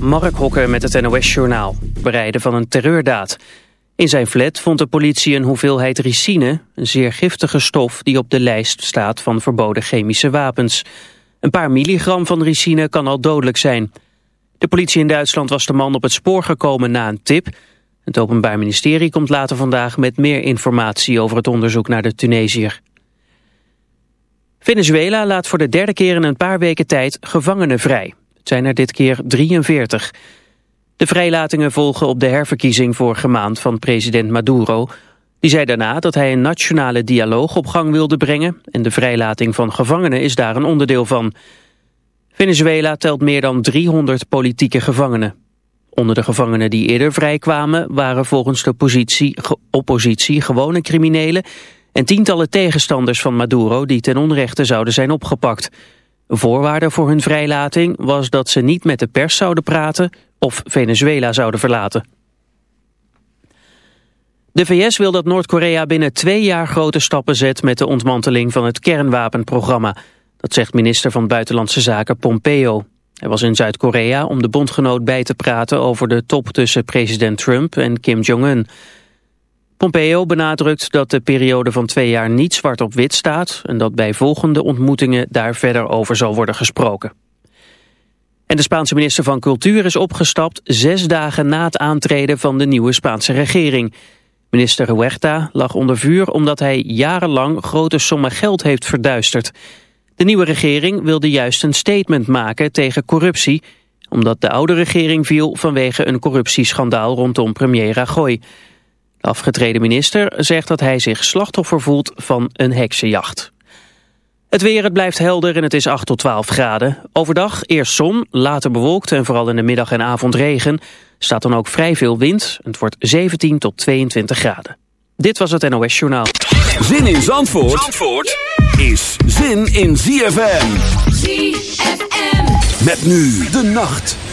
Mark Hokker met het NOS-journaal. Bereiden van een terreurdaad. In zijn flat vond de politie een hoeveelheid ricine, een zeer giftige stof die op de lijst staat van verboden chemische wapens. Een paar milligram van ricine kan al dodelijk zijn. De politie in Duitsland was de man op het spoor gekomen na een tip. Het Openbaar Ministerie komt later vandaag met meer informatie over het onderzoek naar de Tunesiër. Venezuela laat voor de derde keer in een paar weken tijd gevangenen vrij. Zijn er dit keer 43. De vrijlatingen volgen op de herverkiezing vorige maand van president Maduro. Die zei daarna dat hij een nationale dialoog op gang wilde brengen... en de vrijlating van gevangenen is daar een onderdeel van. Venezuela telt meer dan 300 politieke gevangenen. Onder de gevangenen die eerder vrijkwamen... waren volgens de positie, oppositie gewone criminelen... en tientallen tegenstanders van Maduro die ten onrechte zouden zijn opgepakt... Voorwaarde voor hun vrijlating was dat ze niet met de pers zouden praten of Venezuela zouden verlaten. De VS wil dat Noord-Korea binnen twee jaar grote stappen zet met de ontmanteling van het kernwapenprogramma. Dat zegt minister van Buitenlandse Zaken Pompeo. Hij was in Zuid-Korea om de bondgenoot bij te praten over de top tussen president Trump en Kim Jong-un. Pompeo benadrukt dat de periode van twee jaar niet zwart op wit staat... en dat bij volgende ontmoetingen daar verder over zal worden gesproken. En de Spaanse minister van Cultuur is opgestapt zes dagen na het aantreden van de nieuwe Spaanse regering. Minister Huerta lag onder vuur omdat hij jarenlang grote sommen geld heeft verduisterd. De nieuwe regering wilde juist een statement maken tegen corruptie... omdat de oude regering viel vanwege een corruptieschandaal rondom premier Rajoy... De afgetreden minister zegt dat hij zich slachtoffer voelt van een heksenjacht. Het weer, het blijft helder en het is 8 tot 12 graden. Overdag eerst zon, later bewolkt en vooral in de middag en avond regen. Staat dan ook vrij veel wind. Het wordt 17 tot 22 graden. Dit was het NOS Journaal. Zin in Zandvoort, Zandvoort is zin in ZFM. ZFM. Met nu de nacht.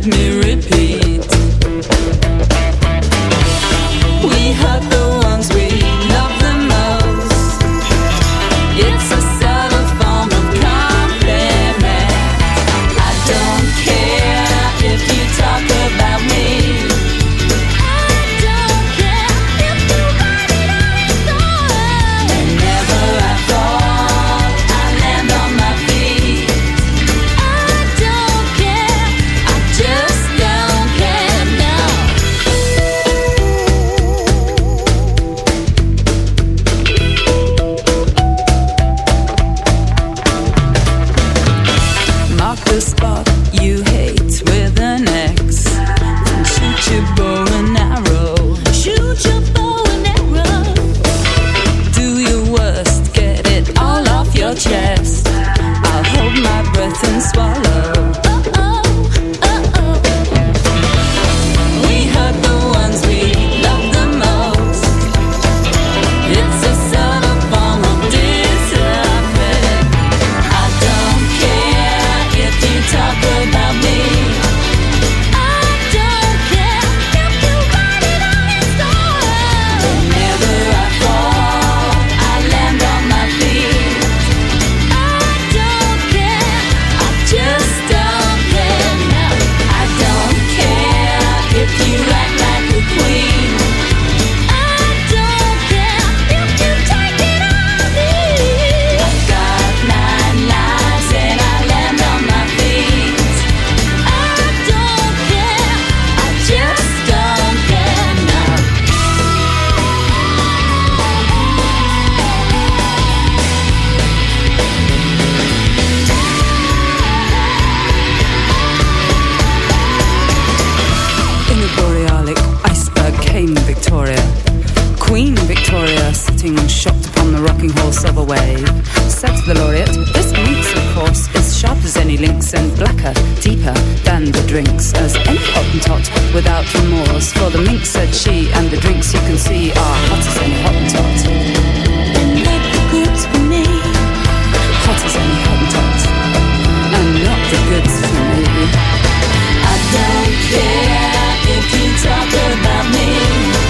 let me repeat. liquor deeper than the drinks as any hottentot without remorse. For the mink said she, and the drinks you can see are hot as hottentot. And make the goods for me. Hot as hottentot. And not the goods for me. I don't care if you talk about me.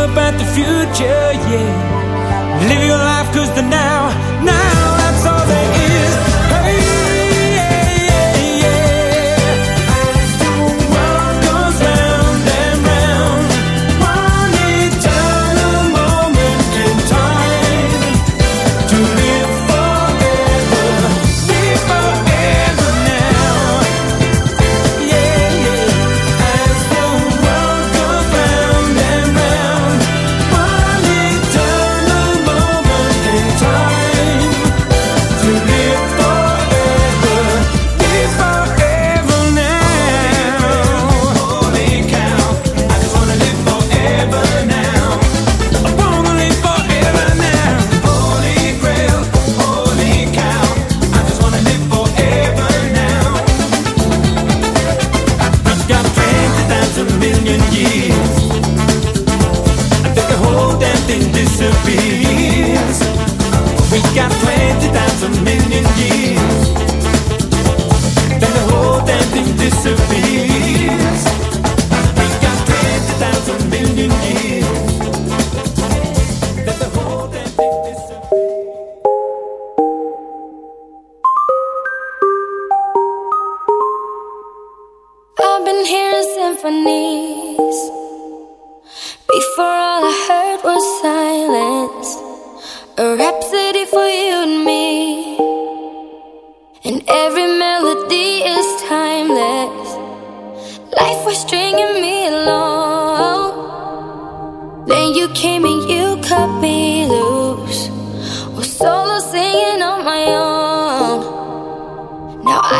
About the future, yeah. Live your life cause the now, now.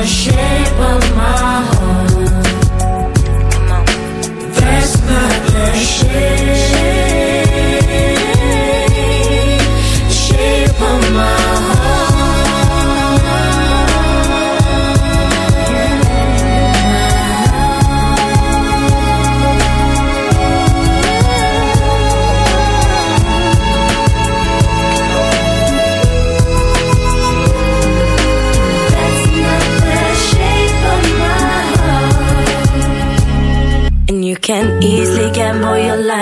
the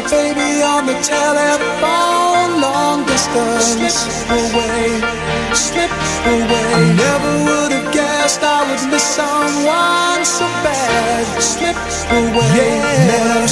My baby on the telephone, long distance. Slip away, slip away. I never would have guessed I would miss someone so bad. Slip away, yeah. never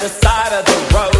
the side of the road.